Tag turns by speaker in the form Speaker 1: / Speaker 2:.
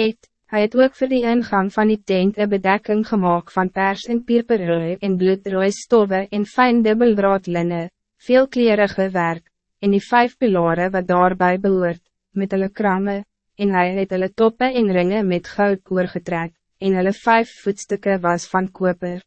Speaker 1: het, Hij het ook voor die ingang van die tent een bedekking gemaakt van pers en pierperrooi en bloedrooi stoffe en fijn dubbeldraad linne, veelkleerige werk, en die vijf pilaren wat daarbij behoort, met hulle kramme, en hij het hulle toppe en ringe met goud oorgetrek, en hulle vijf voetstukken was van koper.